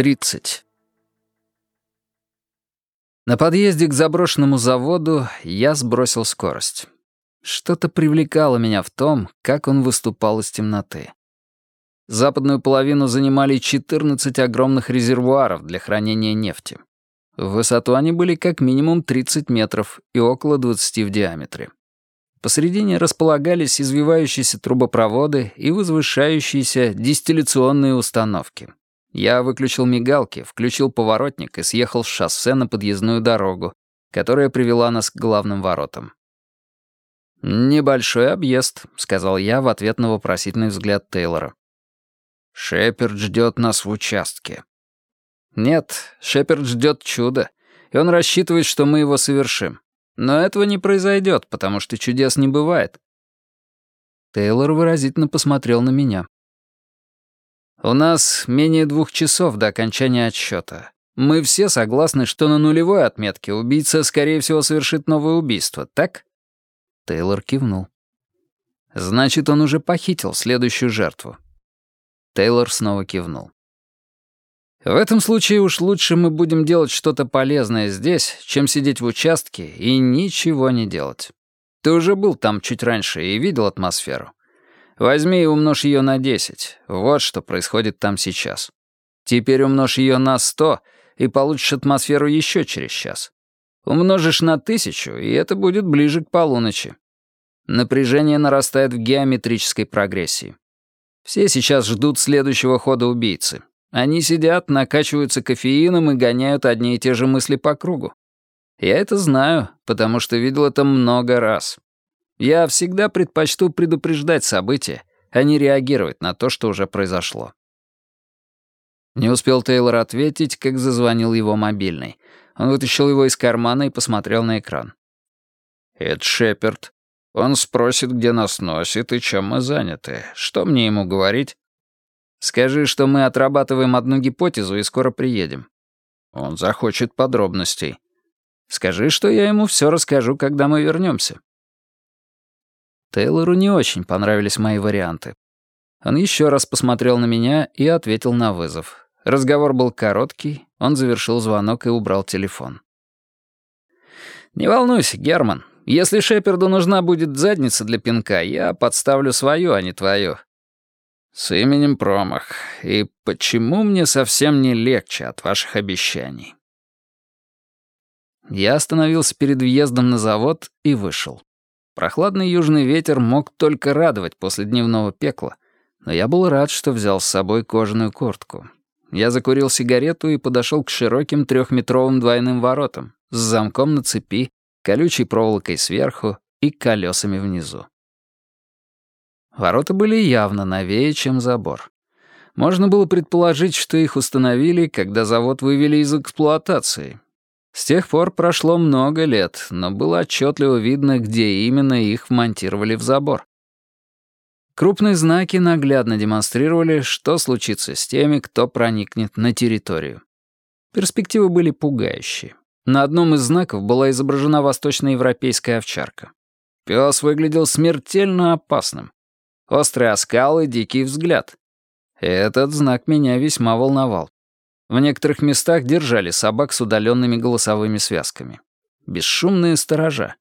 30. На подъезде к заброшенному заводу я сбросил скорость. Что-то привлекало меня в том, как он выступал из темноты. Западную половину занимали 14 огромных резервуаров для хранения нефти. В высоту они были как минимум 30 метров и около 20 в диаметре. Посредине располагались извивающиеся трубопроводы и возвышающиеся дистилляционные установки. Я выключил мигалки, включил поворотник и съехал с шоссе на подъездную дорогу, которая привела нас к главным воротам. «Небольшой объезд», — сказал я в ответ на вопросительный взгляд Тейлора. «Шеперд ждет нас в участке». «Нет, Шеперд ждет чуда, и он рассчитывает, что мы его совершим. Но этого не произойдет, потому что чудес не бывает». Тейлор выразительно посмотрел на меня. «У нас менее двух часов до окончания отсчета. Мы все согласны, что на нулевой отметке убийца, скорее всего, совершит новое убийство, так?» Тейлор кивнул. «Значит, он уже похитил следующую жертву». Тейлор снова кивнул. В этом случае уж лучше мы будем делать что-то полезное здесь, чем сидеть в участке и ничего не делать. Ты уже был там чуть раньше и видел атмосферу. Возьми и умножь ее на 10. Вот что происходит там сейчас. Теперь умножь ее на 100 и получишь атмосферу еще через час. Умножишь на тысячу, и это будет ближе к полуночи. Напряжение нарастает в геометрической прогрессии. Все сейчас ждут следующего хода убийцы. Они сидят, накачиваются кофеином и гоняют одни и те же мысли по кругу. Я это знаю, потому что видел это много раз. Я всегда предпочту предупреждать события, а не реагировать на то, что уже произошло. Не успел Тейлор ответить, как зазвонил его мобильный. Он вытащил его из кармана и посмотрел на экран. «Это Шеперд. Он спросит, где нас носит и чем мы заняты. Что мне ему говорить?» Скажи, что мы отрабатываем одну гипотезу и скоро приедем. Он захочет подробностей. Скажи, что я ему все расскажу, когда мы вернемся. Тейлору не очень понравились мои варианты. Он еще раз посмотрел на меня и ответил на вызов. Разговор был короткий, он завершил звонок и убрал телефон. «Не волнуйся, Герман. Если Шеперду нужна будет задница для пинка, я подставлю свою, а не твою. «С именем промах. И почему мне совсем не легче от ваших обещаний?» Я остановился перед въездом на завод и вышел. Прохладный южный ветер мог только радовать после дневного пекла, но я был рад, что взял с собой кожаную куртку. Я закурил сигарету и подошел к широким трехметровым двойным воротам с замком на цепи, колючей проволокой сверху и колесами внизу. Ворота были явно новее, чем забор. Можно было предположить, что их установили, когда завод вывели из эксплуатации. С тех пор прошло много лет, но было отчетливо видно, где именно их вмонтировали в забор. Крупные знаки наглядно демонстрировали, что случится с теми, кто проникнет на территорию. Перспективы были пугающие. На одном из знаков была изображена восточноевропейская овчарка. Пес выглядел смертельно опасным. Острый оскал и дикий взгляд. Этот знак меня весьма волновал. В некоторых местах держали собак с удаленными голосовыми связками. Бесшумные сторожа.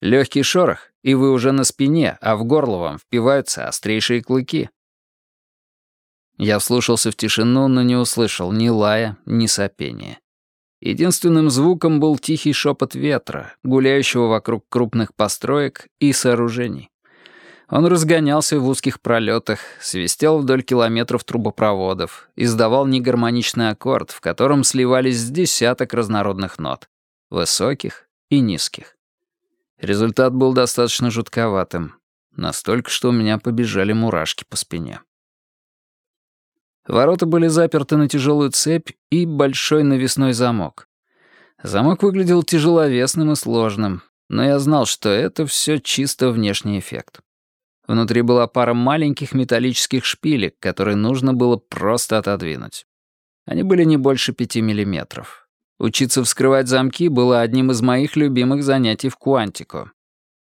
Легкий шорох, и вы уже на спине, а в горло вам впиваются острейшие клыки. Я вслушался в тишину, но не услышал ни лая, ни сопения. Единственным звуком был тихий шепот ветра, гуляющего вокруг крупных построек и сооружений. Он разгонялся в узких пролетах, свистел вдоль километров трубопроводов, издавал негармоничный аккорд, в котором сливались десяток разнородных нот, высоких и низких. Результат был достаточно жутковатым, настолько, что у меня побежали мурашки по спине. Ворота были заперты на тяжелую цепь и большой навесной замок. Замок выглядел тяжеловесным и сложным, но я знал, что это все чисто внешний эффект. Внутри была пара маленьких металлических шпилек, которые нужно было просто отодвинуть. Они были не больше пяти миллиметров. Учиться вскрывать замки было одним из моих любимых занятий в Куантико.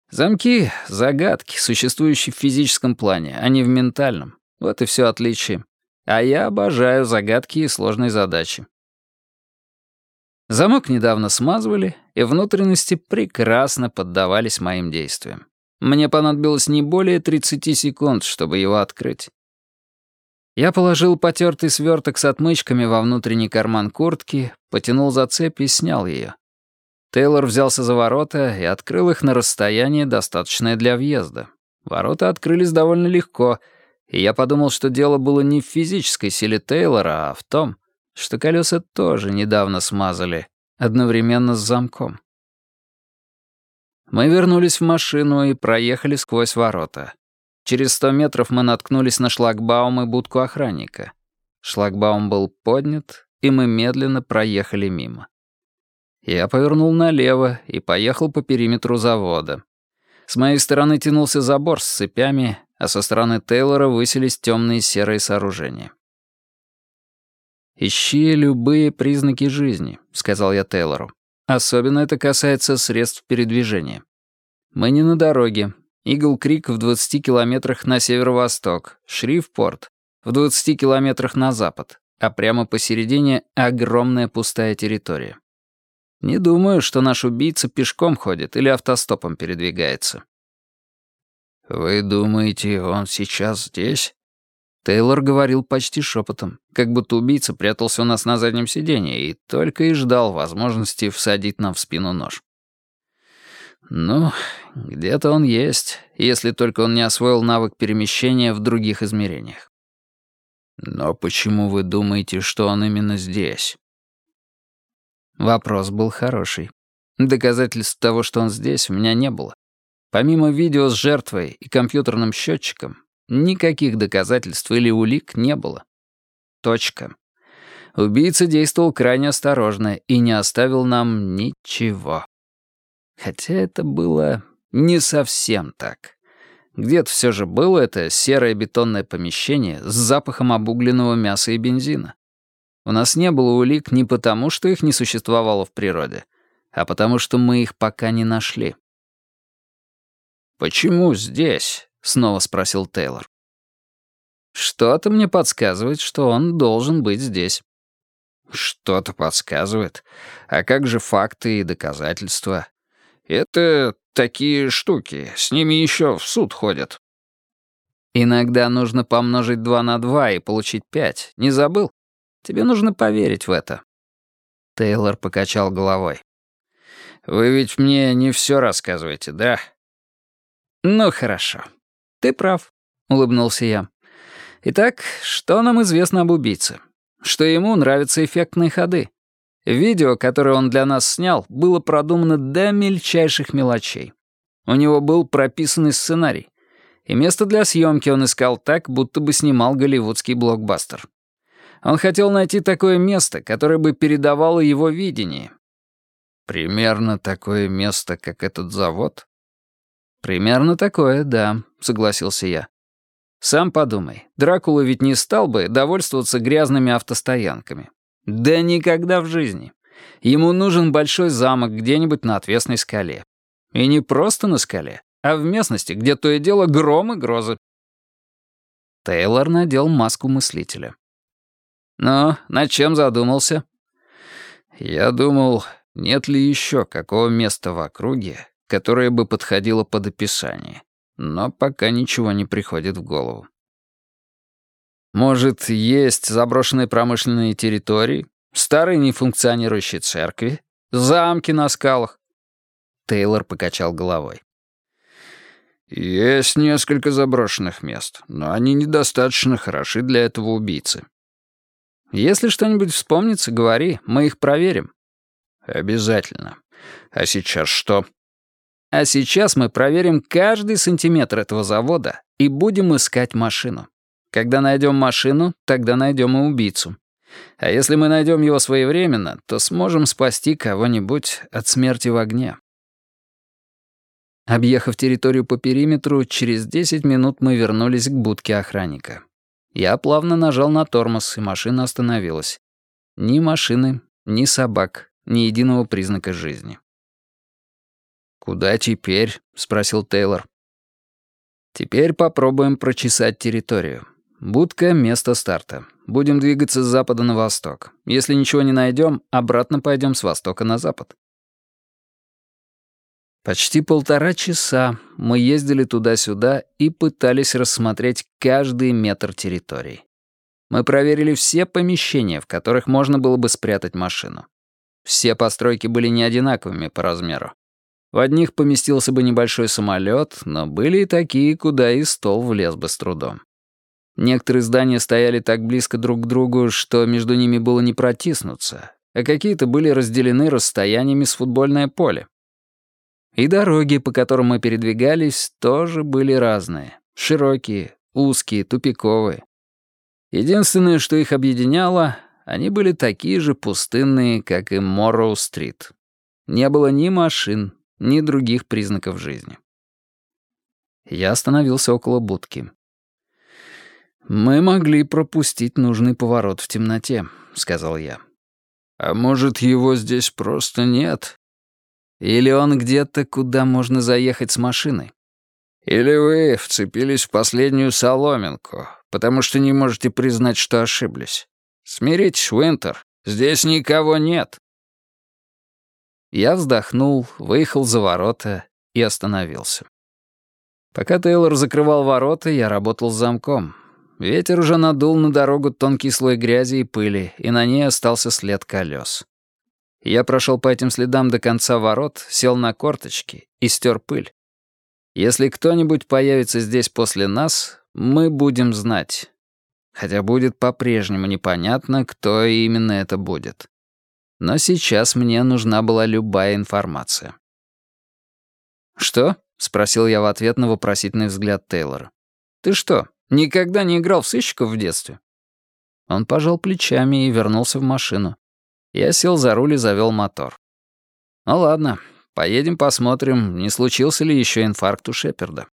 Замки — загадки, существующие в физическом плане, а не в ментальном. Вот и все отличие. А я обожаю загадки и сложные задачи. Замок недавно смазывали, и внутренности прекрасно поддавались моим действиям. Мне понадобилось не более 30 секунд, чтобы его открыть. Я положил потертый сверток с отмычками во внутренний карман куртки, потянул за цепь и снял ее. Тейлор взялся за ворота и открыл их на расстояние, достаточное для въезда. Ворота открылись довольно легко, и я подумал, что дело было не в физической силе Тейлора, а в том, что колеса тоже недавно смазали, одновременно с замком. Мы вернулись в машину и проехали сквозь ворота. Через сто метров мы наткнулись на шлагбаум и будку охранника. Шлагбаум был поднят, и мы медленно проехали мимо. Я повернул налево и поехал по периметру завода. С моей стороны тянулся забор с цепями, а со стороны Тейлора высились темные серые сооружения. «Ищи любые признаки жизни», — сказал я Тейлору. «Особенно это касается средств передвижения. Мы не на дороге, Игл-Крик в 20 километрах на северо-восток, Шрифпорт в 20 километрах на запад, а прямо посередине огромная пустая территория. Не думаю, что наш убийца пешком ходит или автостопом передвигается. «Вы думаете, он сейчас здесь?» Тейлор говорил почти шепотом, как будто убийца прятался у нас на заднем сиденье и только и ждал возможности всадить нам в спину нож. Ну, где-то он есть, если только он не освоил навык перемещения в других измерениях. Но почему вы думаете, что он именно здесь? Вопрос был хороший. Доказательств того, что он здесь, у меня не было. Помимо видео с жертвой и компьютерным счетчиком, никаких доказательств или улик не было. Точка. Убийца действовал крайне осторожно и не оставил нам ничего. Хотя это было не совсем так. Где-то все же было это серое бетонное помещение с запахом обугленного мяса и бензина. У нас не было улик не потому, что их не существовало в природе, а потому что мы их пока не нашли. «Почему здесь?» — снова спросил Тейлор. «Что-то мне подсказывает, что он должен быть здесь». «Что-то подсказывает? А как же факты и доказательства? Это такие штуки, с ними еще в суд ходят». «Иногда нужно помножить два на два и получить пять. Не забыл? Тебе нужно поверить в это». Тейлор покачал головой. «Вы ведь мне не все рассказываете, да?» «Ну, хорошо. Ты прав», — улыбнулся я. «Итак, что нам известно об убийце? Что ему нравятся эффектные ходы. Видео, которое он для нас снял, было продумано до мельчайших мелочей. У него был прописанный сценарий. И место для съемки он искал так, будто бы снимал голливудский блокбастер. Он хотел найти такое место, которое бы передавало его видение. Примерно такое место, как этот завод? Примерно такое, да, согласился я. Сам подумай, Дракула ведь не стал бы довольствоваться грязными автостоянками. Да никогда в жизни. Ему нужен большой замок где-нибудь на отвесной скале. И не просто на скале, а в местности, где то и дело гром и грозы. Тейлор надел маску мыслителя. «Ну, над чем задумался?» «Я думал, нет ли еще какого места в округе, которое бы подходило под описание, но пока ничего не приходит в голову. Может, есть заброшенные промышленные территории, старые нефункционирующие церкви, замки на скалах? Тейлор покачал головой. Есть несколько заброшенных мест, но они недостаточно хороши для этого убийцы. Если что-нибудь вспомнится, говори, мы их проверим. Обязательно. А сейчас что? А сейчас мы проверим каждый сантиметр этого завода и будем искать машину. Когда найдем машину, тогда найдем и убийцу. А если мы найдем его своевременно, то сможем спасти кого-нибудь от смерти в огне. Объехав территорию по периметру, через 10 минут мы вернулись к будке охранника. Я плавно нажал на тормоз, и машина остановилась. Ни машины, ни собак, ни единого признака жизни. «Куда теперь?» — спросил Тейлор. «Теперь попробуем прочесать территорию. Будка — место старта. Будем двигаться с запада на восток. Если ничего не найдем, обратно пойдем с востока на запад. Почти полтора часа мы ездили туда-сюда и пытались рассмотреть каждый метр территории. Мы проверили все помещения, в которых можно было бы спрятать машину. Все постройки были не одинаковыми по размеру. В одних поместился бы небольшой самолет, но были и такие, куда и стол влез бы с трудом. Некоторые здания стояли так близко друг к другу, что между ними было не протиснуться, а какие-то были разделены расстояниями с футбольное поле. И дороги, по которым мы передвигались, тоже были разные. Широкие, узкие, тупиковые. Единственное, что их объединяло, они были такие же пустынные, как и Морроу-стрит. Не было ни машин, ни других признаков жизни. Я остановился около будки. «Мы могли пропустить нужный поворот в темноте», — сказал я. «А может, его здесь просто нет?» «Или он где-то, куда можно заехать с машиной?» «Или вы вцепились в последнюю соломинку, потому что не можете признать, что ошиблись. Смиритесь, Уинтер, здесь никого нет». Я вздохнул, выехал за ворота и остановился. Пока Тейлор закрывал ворота, я работал с замком. Ветер уже надул на дорогу тонкий слой грязи и пыли, и на ней остался след колес. Я прошел по этим следам до конца ворот, сел на корточки и стер пыль. Если кто-нибудь появится здесь после нас, мы будем знать. Хотя будет по-прежнему непонятно, кто именно это будет. Но сейчас мне нужна была любая информация. «Что?» — спросил я в ответ на вопросительный взгляд Тейлора. «Ты что, Никогда не играл в сыщиков в детстве». Он пожал плечами и вернулся в машину. Я сел за руль и завел мотор. «Ну ладно, поедем посмотрим, не случился ли еще инфаркт у Шеперда».